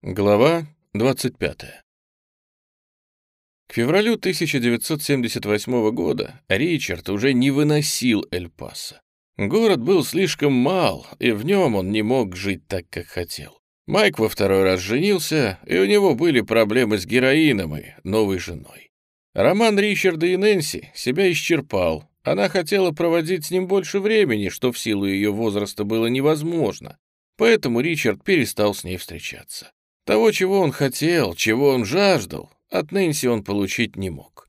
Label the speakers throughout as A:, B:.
A: Глава 25. К февралю 1978 года Ричард уже не выносил Эль-Пасо. Город был слишком мал, и в нем он не мог жить так, как хотел. Майк во второй раз женился, и у него были проблемы с героином и новой женой. Роман Ричарда и Нэнси себя исчерпал. Она хотела проводить с ним больше времени, что в силу ее возраста было невозможно. Поэтому Ричард перестал с ней встречаться. Того, чего он хотел, чего он жаждал, от Нэнси он получить не мог.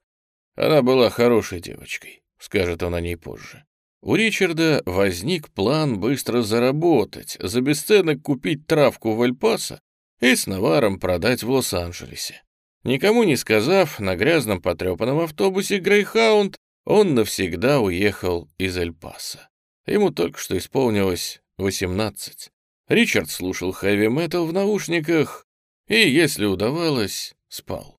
A: Она была хорошей девочкой, скажет он о ней позже. У Ричарда возник план быстро заработать, за бесценок купить травку в Эль-Пасо и с наваром продать в Лос-Анджелесе. Никому не сказав, на грязном потрепанном автобусе «Грейхаунд» он навсегда уехал из Эль-Пасо. Ему только что исполнилось 18. Ричард слушал хэви-метал в наушниках и, если удавалось, спал.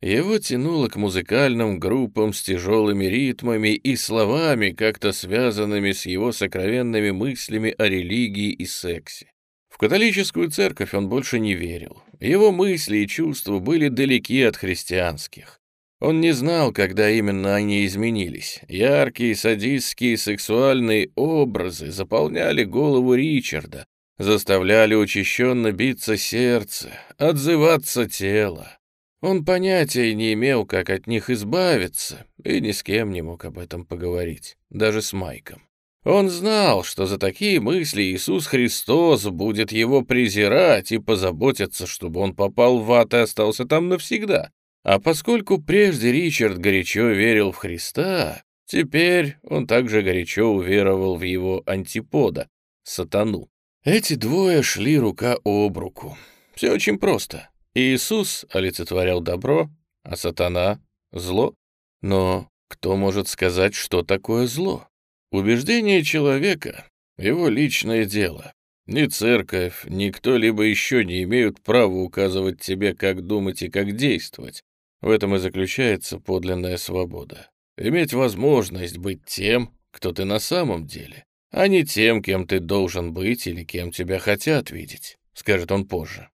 A: Его тянуло к музыкальным группам с тяжелыми ритмами и словами, как-то связанными с его сокровенными мыслями о религии и сексе. В католическую церковь он больше не верил. Его мысли и чувства были далеки от христианских. Он не знал, когда именно они изменились. Яркие садистские сексуальные образы заполняли голову Ричарда, заставляли учащенно биться сердце, отзываться тело. Он понятия не имел, как от них избавиться, и ни с кем не мог об этом поговорить, даже с Майком. Он знал, что за такие мысли Иисус Христос будет его презирать и позаботиться, чтобы он попал в ад и остался там навсегда. А поскольку прежде Ричард горячо верил в Христа, теперь он также горячо уверовал в его антипода, сатану. Эти двое шли рука об руку. Все очень просто. Иисус олицетворял добро, а сатана — зло. Но кто может сказать, что такое зло? Убеждение человека — его личное дело. Ни церковь, ни кто-либо еще не имеют права указывать тебе, как думать и как действовать. В этом и заключается подлинная свобода. Иметь возможность быть тем, кто ты на самом деле а не тем, кем ты должен быть или кем тебя хотят видеть», — скажет он позже.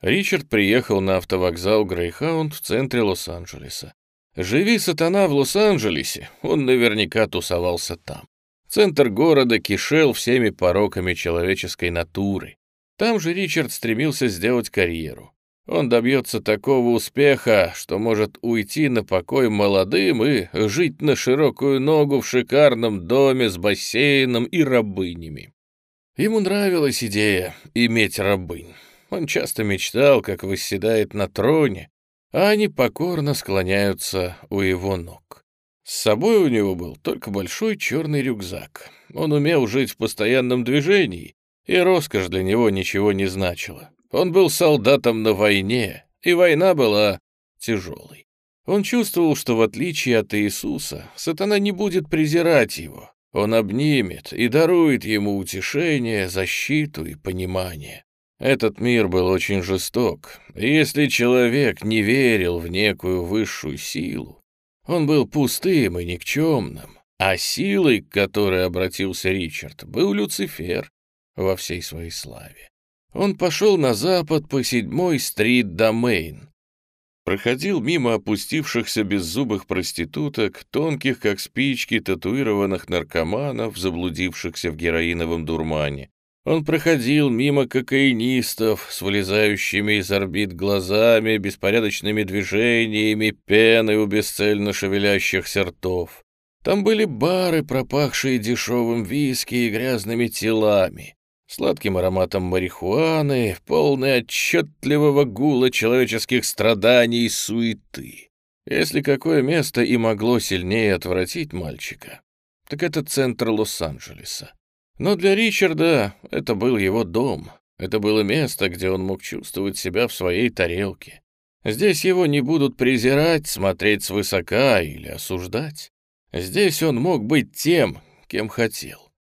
A: Ричард приехал на автовокзал Грейхаунд в центре Лос-Анджелеса. Живи сатана в Лос-Анджелесе, он наверняка тусовался там. Центр города кишел всеми пороками человеческой натуры. Там же Ричард стремился сделать карьеру. Он добьется такого успеха, что может уйти на покой молодым и жить на широкую ногу в шикарном доме с бассейном и рабынями. Ему нравилась идея иметь рабынь. Он часто мечтал, как восседает на троне, а они покорно склоняются у его ног. С собой у него был только большой черный рюкзак. Он умел жить в постоянном движении, и роскошь для него ничего не значила. Он был солдатом на войне, и война была тяжелой. Он чувствовал, что в отличие от Иисуса, сатана не будет презирать его. Он обнимет и дарует ему утешение, защиту и понимание. Этот мир был очень жесток, и если человек не верил в некую высшую силу, он был пустым и никчемным, а силой, к которой обратился Ричард, был Люцифер во всей своей славе. Он пошел на запад по седьмой стрит до Мейн. Проходил мимо опустившихся беззубых проституток, тонких, как спички, татуированных наркоманов, заблудившихся в героиновом дурмане. Он проходил мимо кокаинистов с вылезающими из орбит глазами, беспорядочными движениями, пеной у бесцельно шевелящихся ртов. Там были бары, пропахшие дешевым виски и грязными телами сладким ароматом марихуаны, полный отчетливого гула человеческих страданий и суеты. Если какое место и могло сильнее отвратить мальчика, так это центр Лос-Анджелеса. Но для Ричарда это был его дом, это было место, где он мог чувствовать себя в своей тарелке. Здесь его не будут презирать, смотреть свысока или осуждать. Здесь он мог быть тем, кем хотел.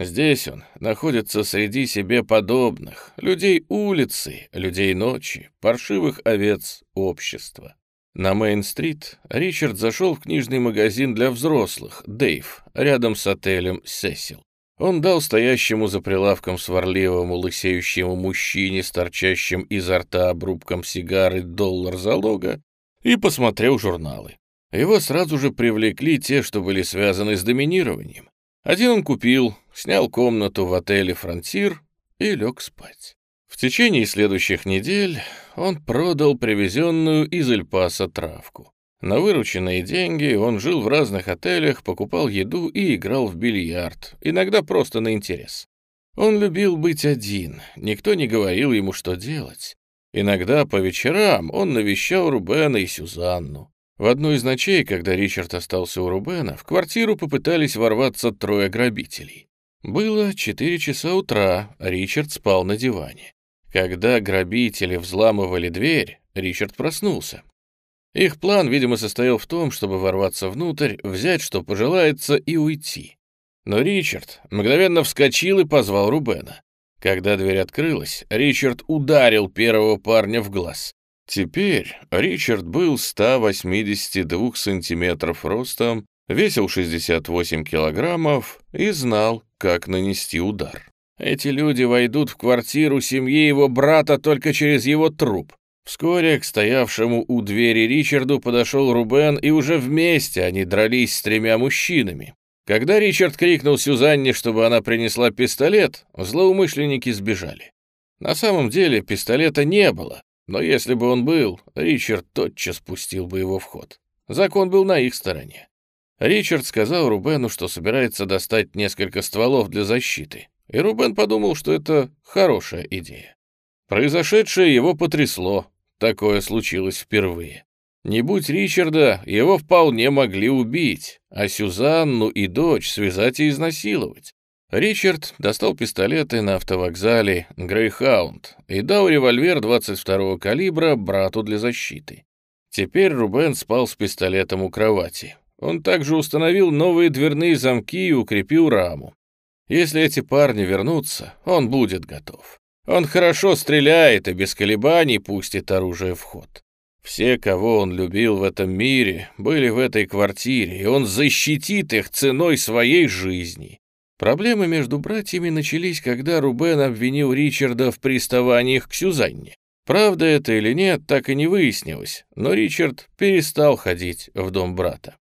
A: Здесь он находится среди себе подобных, людей улицы, людей ночи, паршивых овец общества. На Мейн-стрит Ричард зашел в книжный магазин для взрослых, Дейв, рядом с отелем «Сесил». Он дал стоящему за прилавком сварливому лысеющему мужчине с торчащим изо рта обрубком сигары доллар залога и посмотрел журналы. Его сразу же привлекли те, что были связаны с доминированием. Один он купил, снял комнату в отеле «Фронтир» и лег спать. В течение следующих недель он продал привезенную из Эльпаса травку. На вырученные деньги он жил в разных отелях, покупал еду и играл в бильярд, иногда просто на интерес. Он любил быть один, никто не говорил ему, что делать. Иногда по вечерам он навещал Рубена и Сюзанну. В одну из ночей, когда Ричард остался у Рубена, в квартиру попытались ворваться трое грабителей. Было 4 часа утра, Ричард спал на диване. Когда грабители взламывали дверь, Ричард проснулся. Их план, видимо, состоял в том, чтобы ворваться внутрь, взять, что пожелается, и уйти. Но Ричард мгновенно вскочил и позвал Рубена. Когда дверь открылась, Ричард ударил первого парня в глаз. Теперь Ричард был 182 сантиметров ростом, весил 68 килограммов и знал, как нанести удар. Эти люди войдут в квартиру семьи его брата только через его труп. Вскоре к стоявшему у двери Ричарду подошел Рубен, и уже вместе они дрались с тремя мужчинами. Когда Ричард крикнул Сюзанне, чтобы она принесла пистолет, злоумышленники сбежали. На самом деле пистолета не было, но если бы он был, Ричард тотчас пустил бы его в ход. Закон был на их стороне. Ричард сказал Рубену, что собирается достать несколько стволов для защиты, и Рубен подумал, что это хорошая идея. Произошедшее его потрясло, такое случилось впервые. Не будь Ричарда, его вполне могли убить, а Сюзанну и дочь связать и изнасиловать. Ричард достал пистолеты на автовокзале «Грейхаунд» и дал револьвер 22-го калибра брату для защиты. Теперь Рубен спал с пистолетом у кровати. Он также установил новые дверные замки и укрепил раму. Если эти парни вернутся, он будет готов. Он хорошо стреляет и без колебаний пустит оружие в ход. Все, кого он любил в этом мире, были в этой квартире, и он защитит их ценой своей жизни. Проблемы между братьями начались, когда Рубен обвинил Ричарда в приставаниях к Сюзанне. Правда это или нет, так и не выяснилось, но Ричард перестал ходить в дом брата.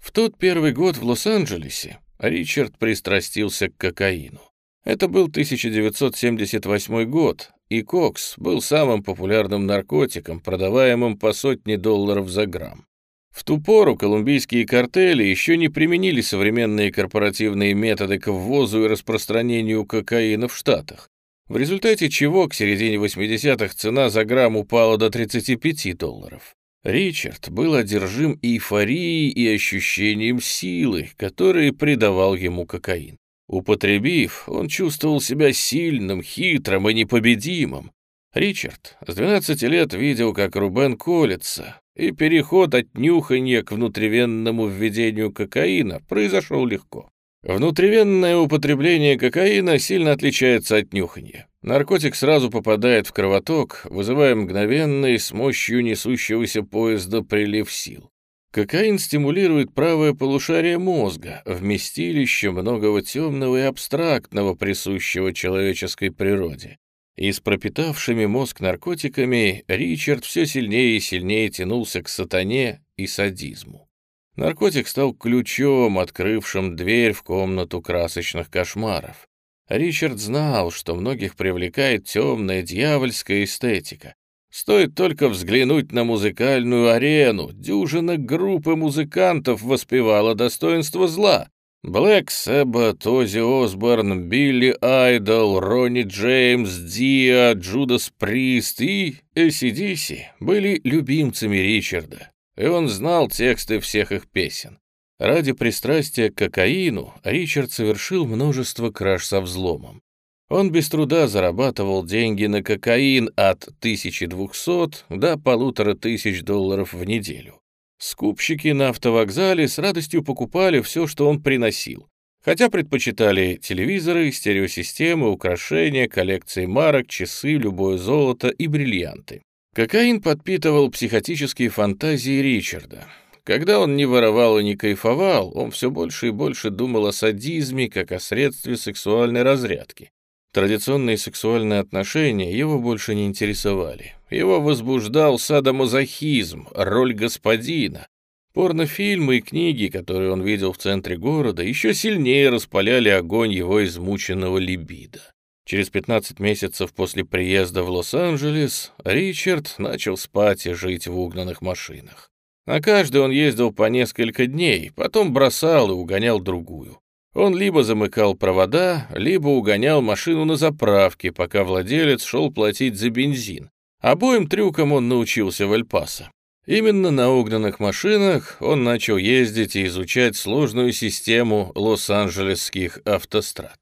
A: В тот первый год в Лос-Анджелесе Ричард пристрастился к кокаину. Это был 1978 год, и кокс был самым популярным наркотиком, продаваемым по сотне долларов за грамм. В ту пору колумбийские картели еще не применили современные корпоративные методы к ввозу и распространению кокаина в Штатах, в результате чего к середине 80-х цена за грамм упала до 35 долларов. Ричард был одержим эйфорией и ощущением силы, которые придавал ему кокаин. Употребив, он чувствовал себя сильным, хитрым и непобедимым. Ричард с 12 лет видел, как Рубен колется, и переход от нюхания к внутривенному введению кокаина произошел легко. Внутривенное употребление кокаина сильно отличается от нюхания. Наркотик сразу попадает в кровоток, вызывая мгновенный с мощью несущегося поезда прилив сил. Кокаин стимулирует правое полушарие мозга, вместилище многого темного и абстрактного, присущего человеческой природе. И с пропитавшими мозг наркотиками Ричард все сильнее и сильнее тянулся к сатане и садизму. Наркотик стал ключом, открывшим дверь в комнату красочных кошмаров. Ричард знал, что многих привлекает темная дьявольская эстетика. Стоит только взглянуть на музыкальную арену, дюжина группы музыкантов воспевала достоинство зла, Блэк Сэббат, Оззи Осборн, Билли Айдол, Ронни Джеймс, Диа, Джудас Прист и ACDC были любимцами Ричарда, и он знал тексты всех их песен. Ради пристрастия к кокаину Ричард совершил множество краж со взломом. Он без труда зарабатывал деньги на кокаин от 1200 до полутора тысяч долларов в неделю. Скупщики на автовокзале с радостью покупали все, что он приносил, хотя предпочитали телевизоры, стереосистемы, украшения, коллекции марок, часы, любое золото и бриллианты. Кокаин подпитывал психотические фантазии Ричарда. Когда он не воровал и не кайфовал, он все больше и больше думал о садизме, как о средстве сексуальной разрядки. Традиционные сексуальные отношения его больше не интересовали. Его возбуждал садомазохизм, роль господина. Порнофильмы и книги, которые он видел в центре города, еще сильнее распаляли огонь его измученного либидо. Через 15 месяцев после приезда в Лос-Анджелес Ричард начал спать и жить в угнанных машинах. На каждый он ездил по несколько дней, потом бросал и угонял другую. Он либо замыкал провода, либо угонял машину на заправке, пока владелец шел платить за бензин. Обоим трюкам он научился в Эль-Пасо. Именно на угнанных машинах он начал ездить и изучать сложную систему лос-анджелесских автострад.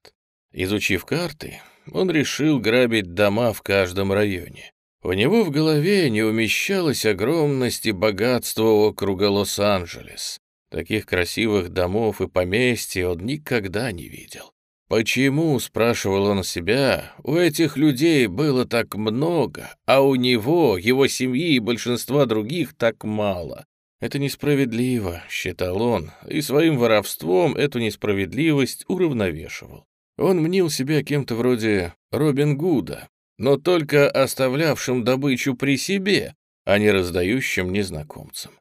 A: Изучив карты, он решил грабить дома в каждом районе. У него в голове не умещалась огромность и богатство округа Лос-Анджелес. Таких красивых домов и поместьй он никогда не видел. Почему, спрашивал он себя, у этих людей было так много, а у него, его семьи и большинства других так мало? Это несправедливо, считал он, и своим воровством эту несправедливость уравновешивал. Он мнил себя кем-то вроде Робин Гуда, но только оставлявшим добычу при себе, а не раздающим незнакомцам.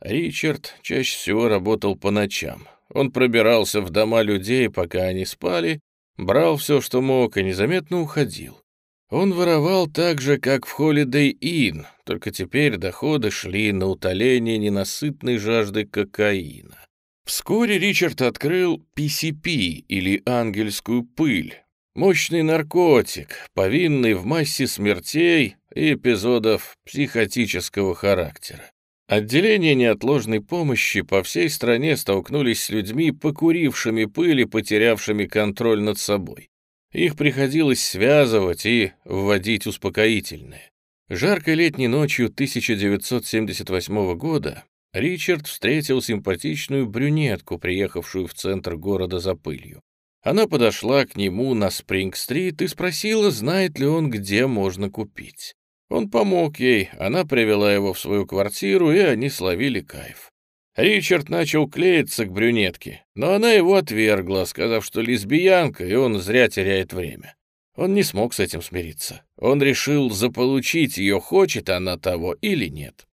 A: Ричард чаще всего работал по ночам. Он пробирался в дома людей, пока они спали, брал все, что мог, и незаметно уходил. Он воровал так же, как в Holiday Inn, только теперь доходы шли на утоление ненасытной жажды кокаина. Вскоре Ричард открыл PCP, или ангельскую пыль, мощный наркотик, повинный в массе смертей и эпизодов психотического характера. Отделения неотложной помощи по всей стране столкнулись с людьми, покурившими пыль и потерявшими контроль над собой. Их приходилось связывать и вводить успокоительные. Жаркой летней ночью 1978 года Ричард встретил симпатичную брюнетку, приехавшую в центр города за пылью. Она подошла к нему на Спринг-стрит и спросила, знает ли он, где можно купить. Он помог ей, она привела его в свою квартиру, и они словили кайф. Ричард начал клеиться к брюнетке, но она его отвергла, сказав, что лесбиянка, и он зря теряет время. Он не смог с этим смириться. Он решил заполучить ее, хочет она того или нет.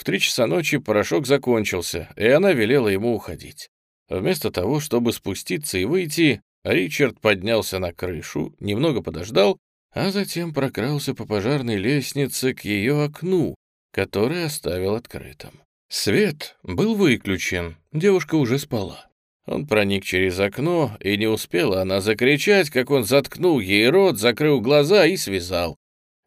A: В три часа ночи порошок закончился, и она велела ему уходить. Вместо того, чтобы спуститься и выйти, Ричард поднялся на крышу, немного подождал а затем прокрался по пожарной лестнице к ее окну, которое оставил открытым. Свет был выключен, девушка уже спала. Он проник через окно, и не успела она закричать, как он заткнул ей рот, закрыл глаза и связал.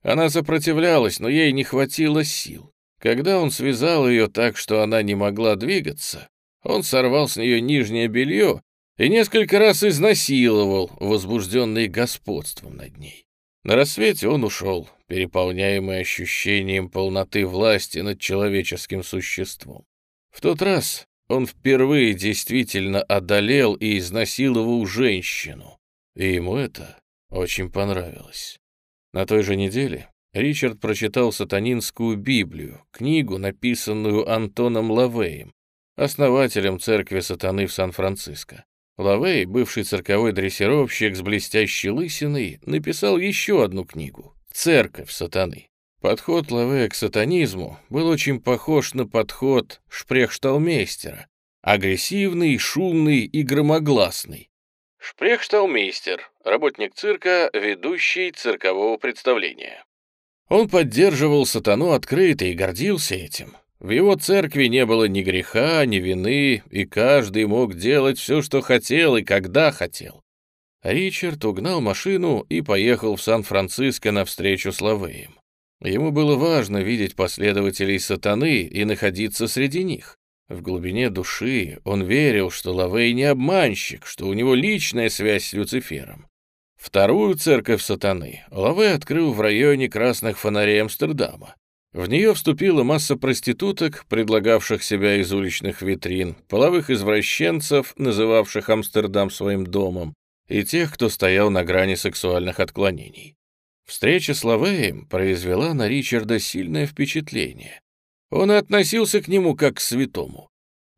A: Она сопротивлялась, но ей не хватило сил. Когда он связал ее так, что она не могла двигаться, он сорвал с нее нижнее белье и несколько раз изнасиловал, возбужденный господством над ней. На рассвете он ушел, переполняемый ощущением полноты власти над человеческим существом. В тот раз он впервые действительно одолел и изнасиловал женщину, и ему это очень понравилось. На той же неделе Ричард прочитал сатанинскую Библию, книгу, написанную Антоном Лавеем, основателем церкви сатаны в Сан-Франциско. Лавей, бывший цирковой дрессировщик с блестящей лысиной, написал еще одну книгу «Церковь сатаны». Подход Лавея к сатанизму был очень похож на подход шпрехшталмейстера, агрессивный, шумный и громогласный. Шпрехшталмейстер — работник цирка, ведущий циркового представления. Он поддерживал сатану открыто и гордился этим. В его церкви не было ни греха, ни вины, и каждый мог делать все, что хотел и когда хотел. Ричард угнал машину и поехал в Сан-Франциско на встречу с Лавеем. Ему было важно видеть последователей сатаны и находиться среди них. В глубине души он верил, что Лавей не обманщик, что у него личная связь с Люцифером. Вторую церковь сатаны Лавей открыл в районе красных фонарей Амстердама. В нее вступила масса проституток, предлагавших себя из уличных витрин, половых извращенцев, называвших Амстердам своим домом, и тех, кто стоял на грани сексуальных отклонений. Встреча с Лавеем произвела на Ричарда сильное впечатление. Он относился к нему как к святому.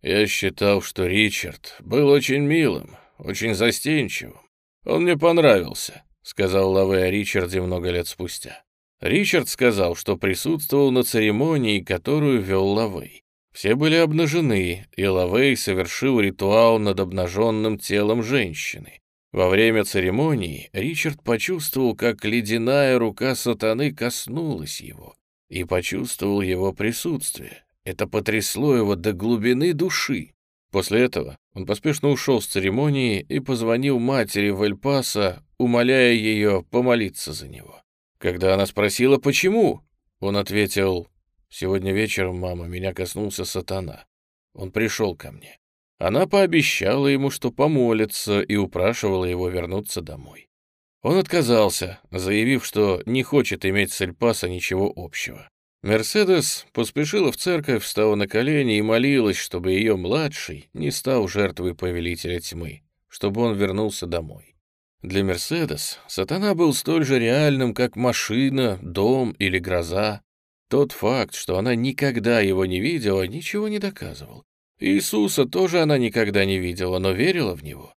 A: Я считал, что Ричард был очень милым, очень застенчивым. Он мне понравился, сказал Лаве о Ричарде много лет спустя. Ричард сказал, что присутствовал на церемонии, которую вел Лавей. Все были обнажены, и Лавей совершил ритуал над обнаженным телом женщины. Во время церемонии Ричард почувствовал, как ледяная рука сатаны коснулась его, и почувствовал его присутствие. Это потрясло его до глубины души. После этого он поспешно ушел с церемонии и позвонил матери в Эль-Пасо, умоляя ее помолиться за него. Когда она спросила, почему, он ответил, «Сегодня вечером, мама, меня коснулся сатана. Он пришел ко мне. Она пообещала ему, что помолится, и упрашивала его вернуться домой. Он отказался, заявив, что не хочет иметь с Эльпаса ничего общего. Мерседес поспешила в церковь, встала на колени и молилась, чтобы ее младший не стал жертвой повелителя тьмы, чтобы он вернулся домой. Для Мерседес сатана был столь же реальным, как машина, дом или гроза. Тот факт, что она никогда его не видела, ничего не доказывал. Иисуса тоже она никогда не видела, но верила в него.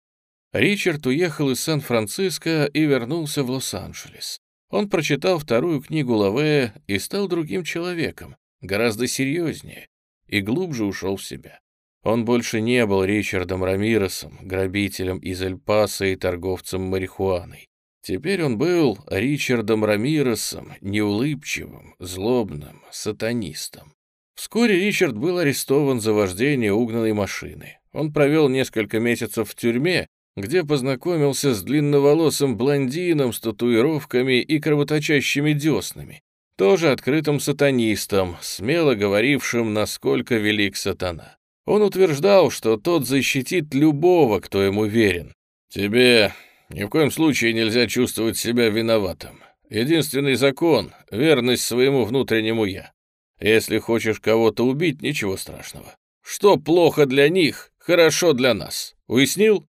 A: Ричард уехал из Сан-Франциско и вернулся в Лос-Анджелес. Он прочитал вторую книгу Лавея и стал другим человеком, гораздо серьезнее, и глубже ушел в себя. Он больше не был Ричардом Рамиросом, грабителем из Эль-Паса и торговцем марихуаной. Теперь он был Ричардом Рамиросом, неулыбчивым, злобным, сатанистом. Вскоре Ричард был арестован за вождение угнанной машины. Он провел несколько месяцев в тюрьме, где познакомился с длинноволосым блондином с татуировками и кровоточащими деснами, тоже открытым сатанистом, смело говорившим, насколько велик сатана. Он утверждал, что тот защитит любого, кто ему верен. «Тебе ни в коем случае нельзя чувствовать себя виноватым. Единственный закон — верность своему внутреннему «я». Если хочешь кого-то убить, ничего страшного. Что плохо для них, хорошо для нас. Уяснил?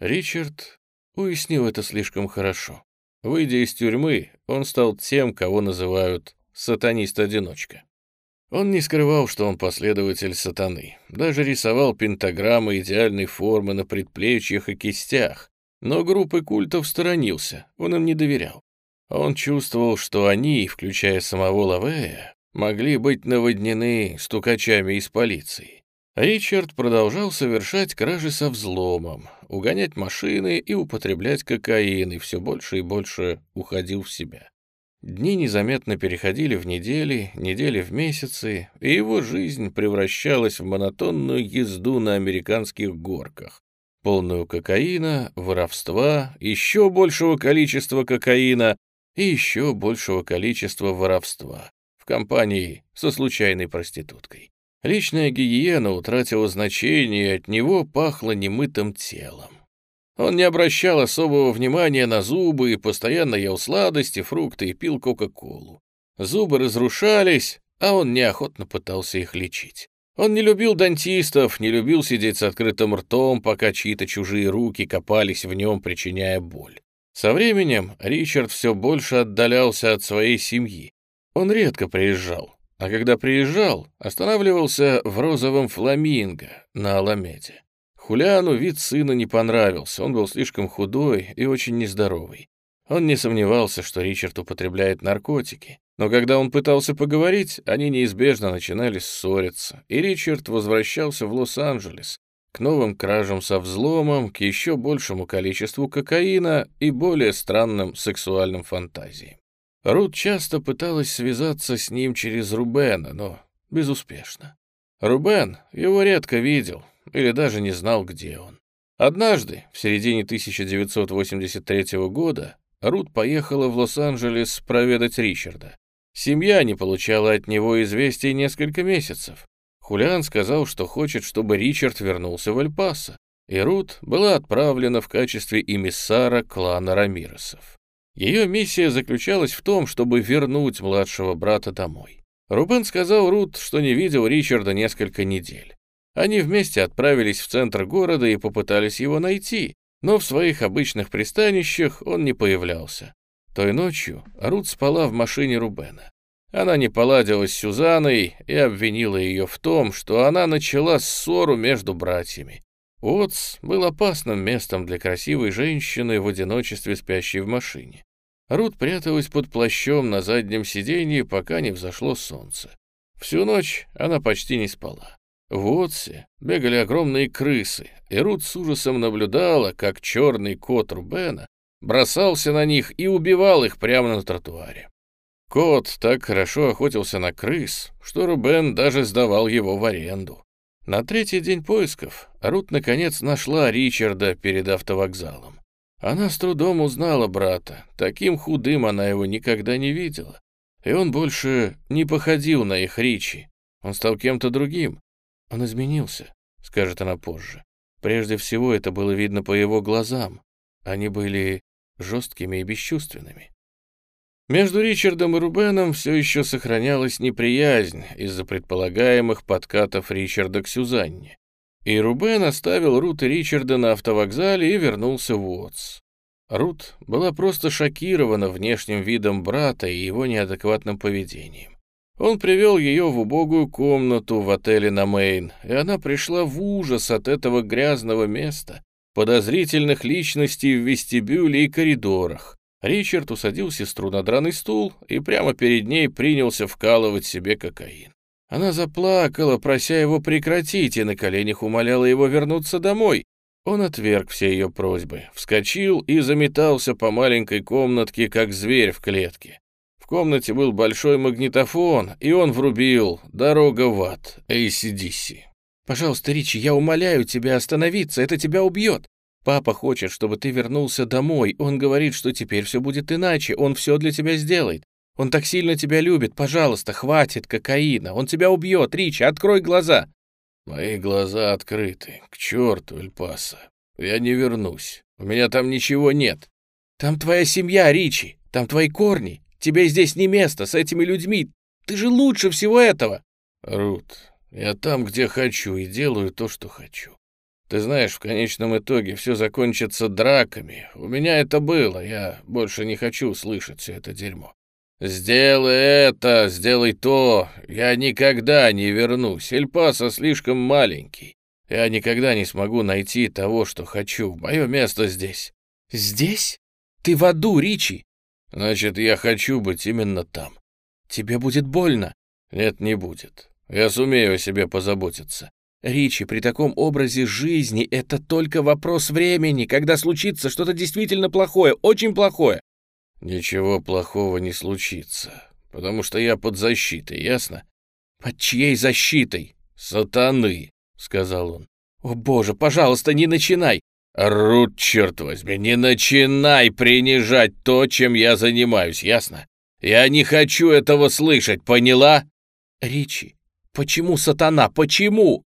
A: Ричард уяснил это слишком хорошо. Выйдя из тюрьмы, он стал тем, кого называют сатанист-одиночка. Он не скрывал, что он последователь сатаны, даже рисовал пентаграммы идеальной формы на предплечьях и кистях, но группы культов сторонился, он им не доверял. Он чувствовал, что они, включая самого Лавея, могли быть наводнены стукачами из полиции. Ричард продолжал совершать кражи со взломом, угонять машины и употреблять кокаин, и все больше и больше уходил в себя. Дни незаметно переходили в недели, недели в месяцы, и его жизнь превращалась в монотонную езду на американских горках, полную кокаина, воровства, еще большего количества кокаина и еще большего количества воровства компании со случайной проституткой. Личная гигиена утратила значение, и от него пахло немытым телом. Он не обращал особого внимания на зубы и постоянно ел сладости, фрукты и пил Кока-Колу. Зубы разрушались, а он неохотно пытался их лечить. Он не любил дантистов, не любил сидеть с открытым ртом, пока чьи-то чужие руки копались в нем, причиняя боль. Со временем Ричард все больше отдалялся от своей семьи, он редко приезжал, а когда приезжал, останавливался в розовом фламинго на Аламеде. Хулиану вид сына не понравился, он был слишком худой и очень нездоровый. Он не сомневался, что Ричард употребляет наркотики, но когда он пытался поговорить, они неизбежно начинали ссориться, и Ричард возвращался в Лос-Анджелес к новым кражам со взломом, к еще большему количеству кокаина и более странным сексуальным фантазиям. Рут часто пыталась связаться с ним через Рубена, но безуспешно. Рубен его редко видел или даже не знал, где он. Однажды, в середине 1983 года, Рут поехала в Лос-Анджелес проведать Ричарда. Семья не получала от него известий несколько месяцев. Хулиан сказал, что хочет, чтобы Ричард вернулся в Эль-Пасо, и Рут была отправлена в качестве эмиссара клана Рамиросов. Ее миссия заключалась в том, чтобы вернуть младшего брата домой. Рубен сказал Рут, что не видел Ричарда несколько недель. Они вместе отправились в центр города и попытались его найти, но в своих обычных пристанищах он не появлялся. Той ночью Рут спала в машине Рубена. Она не поладила с Сюзанной и обвинила ее в том, что она начала ссору между братьями. Уотс был опасным местом для красивой женщины в одиночестве спящей в машине. Рут пряталась под плащом на заднем сиденье, пока не взошло солнце. Всю ночь она почти не спала. В Уотсе бегали огромные крысы, и Рут с ужасом наблюдала, как черный кот Рубена бросался на них и убивал их прямо на тротуаре. Кот так хорошо охотился на крыс, что Рубен даже сдавал его в аренду. На третий день поисков Рут наконец нашла Ричарда перед автовокзалом. Она с трудом узнала брата, таким худым она его никогда не видела. И он больше не походил на их Ричи, он стал кем-то другим. Он изменился, скажет она позже. Прежде всего это было видно по его глазам. Они были жесткими и бесчувственными. Между Ричардом и Рубеном все еще сохранялась неприязнь из-за предполагаемых подкатов Ричарда к Сюзанне. И Рубен оставил Рут и Ричарда на автовокзале и вернулся в Уотс. Рут была просто шокирована внешним видом брата и его неадекватным поведением. Он привел ее в убогую комнату в отеле на Мейн, и она пришла в ужас от этого грязного места, подозрительных личностей в вестибюле и коридорах, Ричард усадил сестру на драный стул и прямо перед ней принялся вкалывать себе кокаин. Она заплакала, прося его прекратить, и на коленях умоляла его вернуться домой. Он отверг все ее просьбы, вскочил и заметался по маленькой комнатке, как зверь в клетке. В комнате был большой магнитофон, и он врубил «Дорога в ад» ACDC. «Пожалуйста, Ричи, я умоляю тебя остановиться, это тебя убьет. Папа хочет, чтобы ты вернулся домой. Он говорит, что теперь все будет иначе. Он все для тебя сделает. Он так сильно тебя любит. Пожалуйста, хватит кокаина. Он тебя убьет. Ричи, открой глаза. Мои глаза открыты. К черту, Эльпаса. Я не вернусь. У меня там ничего нет. Там твоя семья, Ричи. Там твои корни. Тебе здесь не место с этими людьми. Ты же лучше всего этого. Рут, я там, где хочу, и делаю то, что хочу. Ты знаешь, в конечном итоге все закончится драками. У меня это было, я больше не хочу слышать все это дерьмо. Сделай это, сделай то, я никогда не вернусь. Эльпаса слишком маленький. Я никогда не смогу найти того, что хочу. Мое место здесь. Здесь? Ты в аду, Ричи. Значит, я хочу быть именно там. Тебе будет больно? Нет, не будет. Я сумею о себе позаботиться. Ричи, при таком образе жизни это только вопрос времени, когда случится что-то действительно плохое, очень плохое. Ничего плохого не случится, потому что я под защитой, ясно? Под чьей защитой? Сатаны, сказал он. О боже, пожалуйста, не начинай. Рут, черт возьми, не начинай принижать то, чем я занимаюсь, ясно? Я не хочу этого слышать, поняла? Ричи, почему сатана, почему?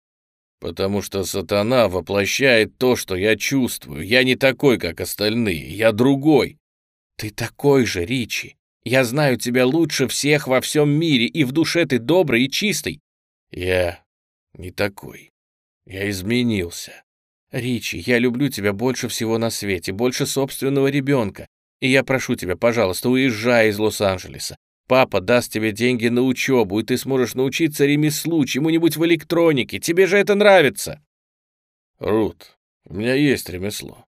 A: Потому что сатана воплощает то, что я чувствую. Я не такой, как остальные, я другой. Ты такой же, Ричи. Я знаю тебя лучше всех во всем мире, и в душе ты добрый и чистый. Я не такой. Я изменился. Ричи, я люблю тебя больше всего на свете, больше собственного ребенка. И я прошу тебя, пожалуйста, уезжай из Лос-Анджелеса. Папа даст тебе деньги на учебу, и ты сможешь научиться ремеслу, чему-нибудь в электронике. Тебе же это нравится!» «Рут, у меня есть ремесло.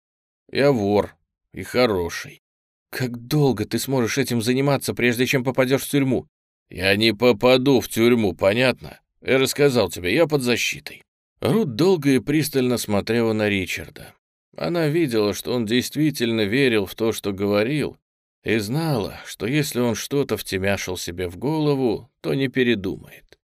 A: Я вор и хороший». «Как долго ты сможешь этим заниматься, прежде чем попадешь в тюрьму?» «Я не попаду в тюрьму, понятно? Я рассказал тебе, я под защитой». Рут долго и пристально смотрела на Ричарда. Она видела, что он действительно верил в то, что говорил, и знала, что если он что-то втемяшил себе в голову, то не передумает.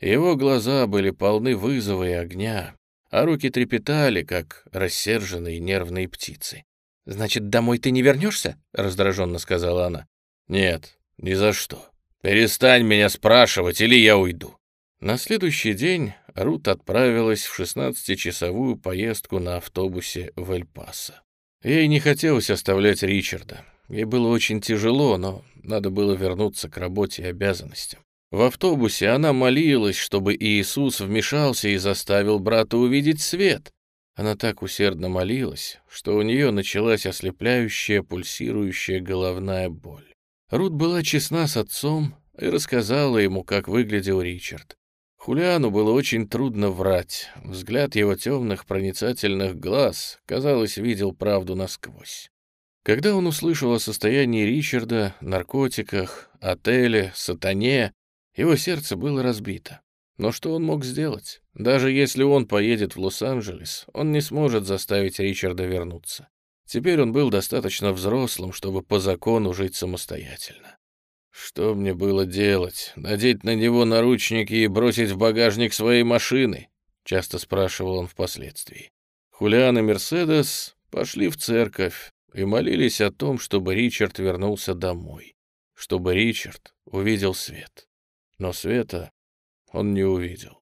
A: Его глаза были полны вызова и огня, а руки трепетали, как рассерженные нервные птицы. «Значит, домой ты не вернешься?» — раздраженно сказала она. «Нет, ни за что. Перестань меня спрашивать, или я уйду». На следующий день Рут отправилась в 16-часовую поездку на автобусе в Эль-Пасо. Ей не хотелось оставлять Ричарда. Ей было очень тяжело, но надо было вернуться к работе и обязанностям. В автобусе она молилась, чтобы Иисус вмешался и заставил брата увидеть свет. Она так усердно молилась, что у нее началась ослепляющая, пульсирующая головная боль. Рут была честна с отцом, и рассказала ему, как выглядел Ричард. Хулиану было очень трудно врать. Взгляд его темных проницательных глаз, казалось, видел правду насквозь. Когда он услышал о состоянии Ричарда, наркотиках, отеле, сатане, его сердце было разбито. Но что он мог сделать? Даже если он поедет в Лос-Анджелес, он не сможет заставить Ричарда вернуться. Теперь он был достаточно взрослым, чтобы по закону жить самостоятельно. Что мне было делать? Надеть на него наручники и бросить в багажник своей машины? Часто спрашивал он впоследствии. Хулиан и Мерседес пошли в церковь и молились о том, чтобы Ричард вернулся домой, чтобы Ричард увидел свет. Но света он не увидел.